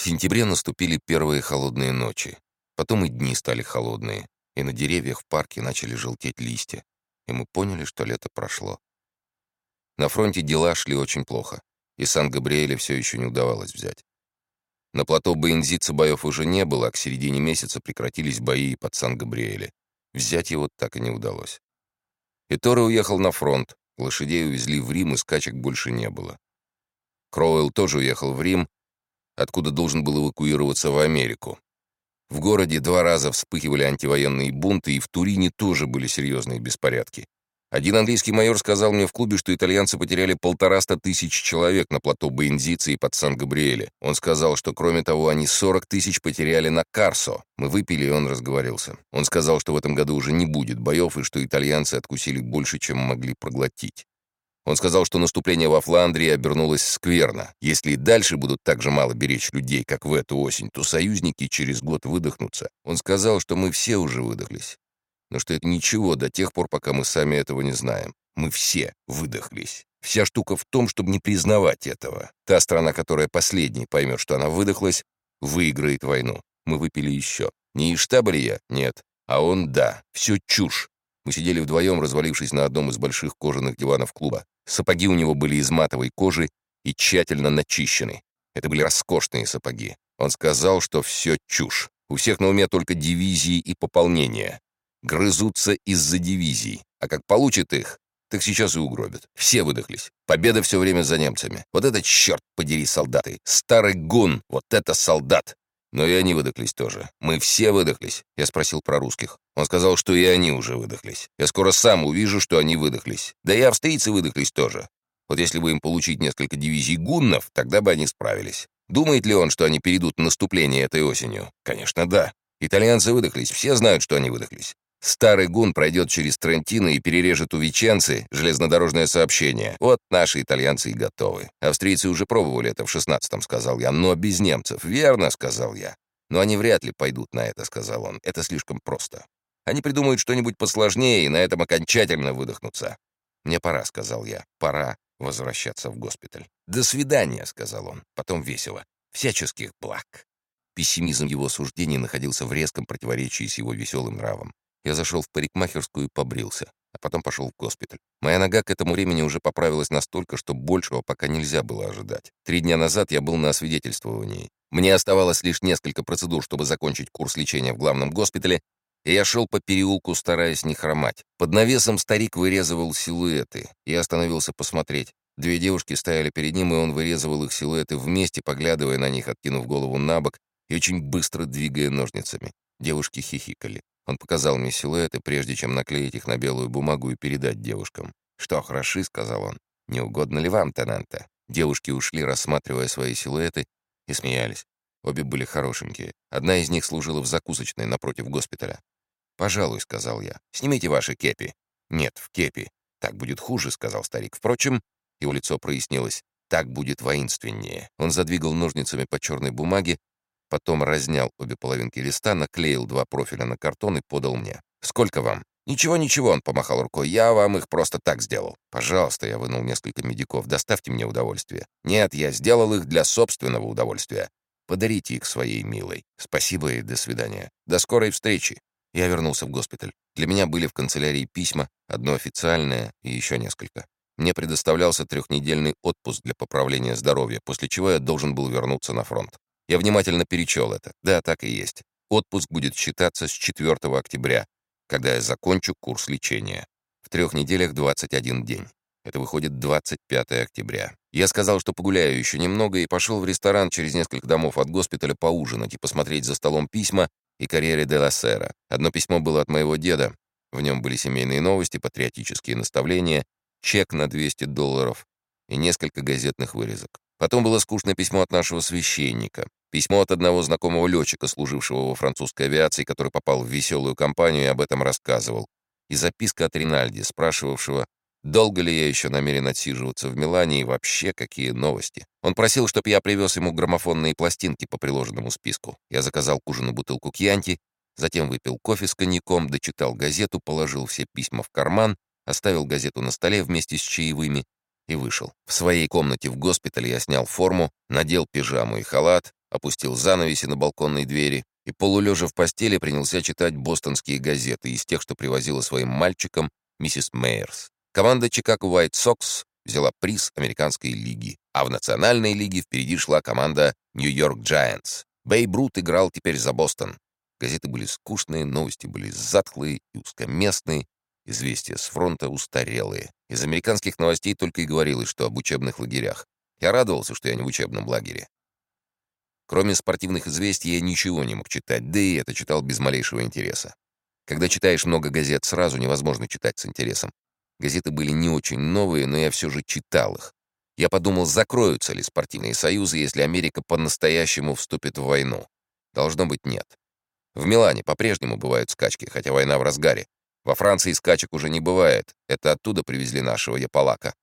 В сентябре наступили первые холодные ночи. Потом и дни стали холодные, и на деревьях в парке начали желтеть листья. И мы поняли, что лето прошло. На фронте дела шли очень плохо, и Сан-Габриэля все еще не удавалось взять. На плато Бензица боев уже не было, а к середине месяца прекратились бои под Сан-Габриэле. Взять его так и не удалось. И Торе уехал на фронт, лошадей увезли в Рим, и скачек больше не было. Кроуэлл тоже уехал в Рим, откуда должен был эвакуироваться в Америку. В городе два раза вспыхивали антивоенные бунты, и в Турине тоже были серьезные беспорядки. Один английский майор сказал мне в клубе, что итальянцы потеряли полтораста тысяч человек на плато Бензиции под Сан-Габриэле. Он сказал, что кроме того они 40 тысяч потеряли на Карсо. Мы выпили, и он разговорился. Он сказал, что в этом году уже не будет боев, и что итальянцы откусили больше, чем могли проглотить. Он сказал, что наступление во Фландрии обернулось скверно. Если и дальше будут так же мало беречь людей, как в эту осень, то союзники через год выдохнутся. Он сказал, что мы все уже выдохлись. Но что это ничего до тех пор, пока мы сами этого не знаем. Мы все выдохлись. Вся штука в том, чтобы не признавать этого. Та страна, которая последней поймет, что она выдохлась, выиграет войну. Мы выпили еще. Не из штаба ли я? Нет. А он — да. Все чушь. Мы сидели вдвоем, развалившись на одном из больших кожаных диванов клуба. Сапоги у него были из матовой кожи и тщательно начищены. Это были роскошные сапоги. Он сказал, что все чушь. У всех на уме только дивизии и пополнения. Грызутся из-за дивизий. А как получат их, так сейчас и угробят. Все выдохлись. Победа все время за немцами. Вот это, черт подери, солдаты. Старый гун, вот это солдат. Но и они выдохлись тоже. Мы все выдохлись. Я спросил про русских. Он сказал, что и они уже выдохлись. Я скоро сам увижу, что они выдохлись. Да и австрийцы выдохлись тоже. Вот если бы им получить несколько дивизий гуннов, тогда бы они справились. Думает ли он, что они перейдут на наступление этой осенью? Конечно, да. Итальянцы выдохлись, все знают, что они выдохлись. Старый гун пройдет через Трентино и перережет у Веченцы железнодорожное сообщение. Вот наши итальянцы и готовы. Австрийцы уже пробовали это в шестнадцатом, сказал я, но без немцев. Верно, сказал я. Но они вряд ли пойдут на это, сказал он. Это слишком просто. Они придумают что-нибудь посложнее и на этом окончательно выдохнутся. «Мне пора», — сказал я. «Пора возвращаться в госпиталь». «До свидания», — сказал он. Потом весело. «Всяческих благ». Пессимизм его суждений находился в резком противоречии с его веселым нравом. Я зашел в парикмахерскую и побрился, а потом пошел в госпиталь. Моя нога к этому времени уже поправилась настолько, что большего пока нельзя было ожидать. Три дня назад я был на освидетельствовании. Мне оставалось лишь несколько процедур, чтобы закончить курс лечения в главном госпитале, и я шел по переулку, стараясь не хромать. Под навесом старик вырезывал силуэты. Я остановился посмотреть. Две девушки стояли перед ним, и он вырезывал их силуэты вместе, поглядывая на них, откинув голову на бок и очень быстро двигая ножницами. Девушки хихикали. Он показал мне силуэты, прежде чем наклеить их на белую бумагу и передать девушкам. «Что, хороши?» — сказал он. «Не угодно ли вам, Тенанте?» Девушки ушли, рассматривая свои силуэты, и смеялись. Обе были хорошенькие. Одна из них служила в закусочной напротив госпиталя. «Пожалуй», — сказал я. «Снимите ваши кепи». «Нет, в кепи». «Так будет хуже», — сказал старик. Впрочем, его лицо прояснилось. «Так будет воинственнее». Он задвигал ножницами по черной бумаге, Потом разнял обе половинки листа, наклеил два профиля на картон и подал мне. «Сколько вам?» «Ничего, ничего», — он помахал рукой. «Я вам их просто так сделал». «Пожалуйста», — я вынул несколько медиков. «Доставьте мне удовольствие». «Нет, я сделал их для собственного удовольствия. Подарите их своей милой. Спасибо и до свидания. До скорой встречи». Я вернулся в госпиталь. Для меня были в канцелярии письма, одно официальное и еще несколько. Мне предоставлялся трехнедельный отпуск для поправления здоровья, после чего я должен был вернуться на фронт. Я внимательно перечел это. Да, так и есть. Отпуск будет считаться с 4 октября, когда я закончу курс лечения. В трех неделях 21 день. Это выходит 25 октября. Я сказал, что погуляю еще немного, и пошел в ресторан через несколько домов от госпиталя поужинать и посмотреть за столом письма и карьере де Сера. Одно письмо было от моего деда. В нем были семейные новости, патриотические наставления, чек на 200 долларов и несколько газетных вырезок. Потом было скучное письмо от нашего священника. Письмо от одного знакомого летчика, служившего во французской авиации, который попал в веселую компанию и об этом рассказывал. И записка от Ринальди, спрашивавшего, долго ли я еще намерен отсиживаться в Милане и вообще какие новости. Он просил, чтобы я привез ему граммофонные пластинки по приложенному списку. Я заказал к ужину бутылку кьянти, затем выпил кофе с коньяком, дочитал газету, положил все письма в карман, оставил газету на столе вместе с чаевыми и вышел. В своей комнате в госпитале я снял форму, надел пижаму и халат, опустил занавеси на балконной двери и, полулежа в постели, принялся читать бостонские газеты из тех, что привозила своим мальчикам миссис Мейерс. Команда Чикаго White Sox взяла приз Американской лиги, а в Национальной лиге впереди шла команда Нью-Йорк Giants. Бейб Рут играл теперь за Бостон. Газеты были скучные, новости были затхлые и узкоместные, известия с фронта устарелые. Из американских новостей только и говорилось, что об учебных лагерях. Я радовался, что я не в учебном лагере. Кроме спортивных известий я ничего не мог читать, да и это читал без малейшего интереса. Когда читаешь много газет сразу, невозможно читать с интересом. Газеты были не очень новые, но я все же читал их. Я подумал, закроются ли спортивные союзы, если Америка по-настоящему вступит в войну. Должно быть, нет. В Милане по-прежнему бывают скачки, хотя война в разгаре. Во Франции скачек уже не бывает. Это оттуда привезли нашего Яполака.